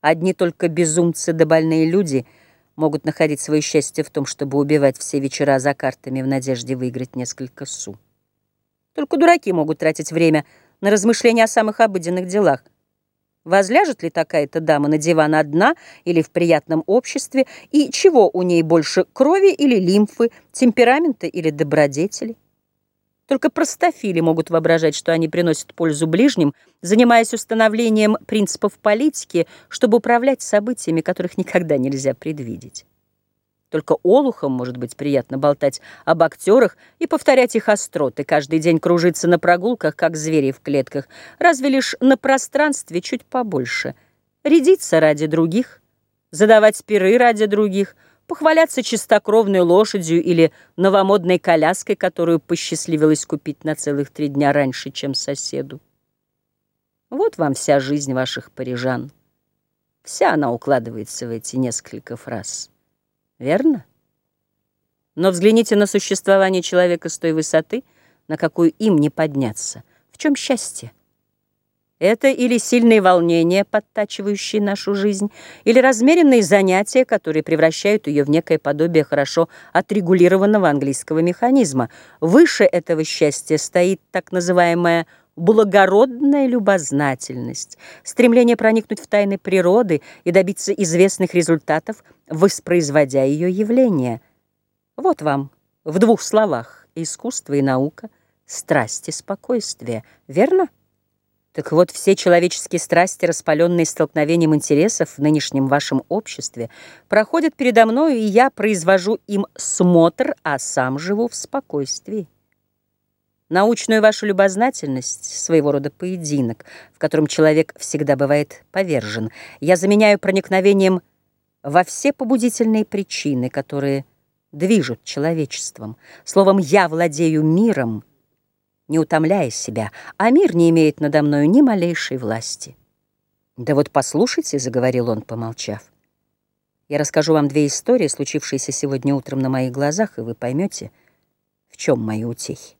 Одни только безумцы да больные люди могут находить свое счастье в том, чтобы убивать все вечера за картами в надежде выиграть несколько су. Только дураки могут тратить время на размышления о самых обыденных делах. Возляжет ли такая-то дама на диван одна или в приятном обществе, и чего у ней больше, крови или лимфы, темперамента или добродетели? Только простофили могут воображать, что они приносят пользу ближним, занимаясь установлением принципов политики, чтобы управлять событиями, которых никогда нельзя предвидеть. Только олухам может быть приятно болтать об актерах и повторять их остроты, каждый день кружиться на прогулках, как звери в клетках, разве лишь на пространстве чуть побольше, рядиться ради других, задавать пиры ради других — похваляться чистокровной лошадью или новомодной коляской, которую посчастливилось купить на целых три дня раньше, чем соседу. Вот вам вся жизнь ваших парижан. Вся она укладывается в эти несколько фраз. Верно? Но взгляните на существование человека с той высоты, на какую им не подняться. В чем счастье? Это или сильные волнения, подтачивающие нашу жизнь, или размеренные занятия, которые превращают ее в некое подобие хорошо отрегулированного английского механизма. Выше этого счастья стоит так называемая благородная любознательность, стремление проникнуть в тайны природы и добиться известных результатов, воспроизводя ее явления. Вот вам в двух словах искусство и наука, страсть и спокойствие, верно? Так вот, все человеческие страсти, распаленные столкновением интересов в нынешнем вашем обществе, проходят передо мною, и я произвожу им смотр, а сам живу в спокойствии. Научную вашу любознательность, своего рода поединок, в котором человек всегда бывает повержен, я заменяю проникновением во все побудительные причины, которые движут человечеством. Словом, я владею миром, не утомляя себя, а мир не имеет надо мною ни малейшей власти. «Да вот послушайте», — заговорил он, помолчав. «Я расскажу вам две истории, случившиеся сегодня утром на моих глазах, и вы поймете, в чем мои утехи.